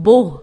Bo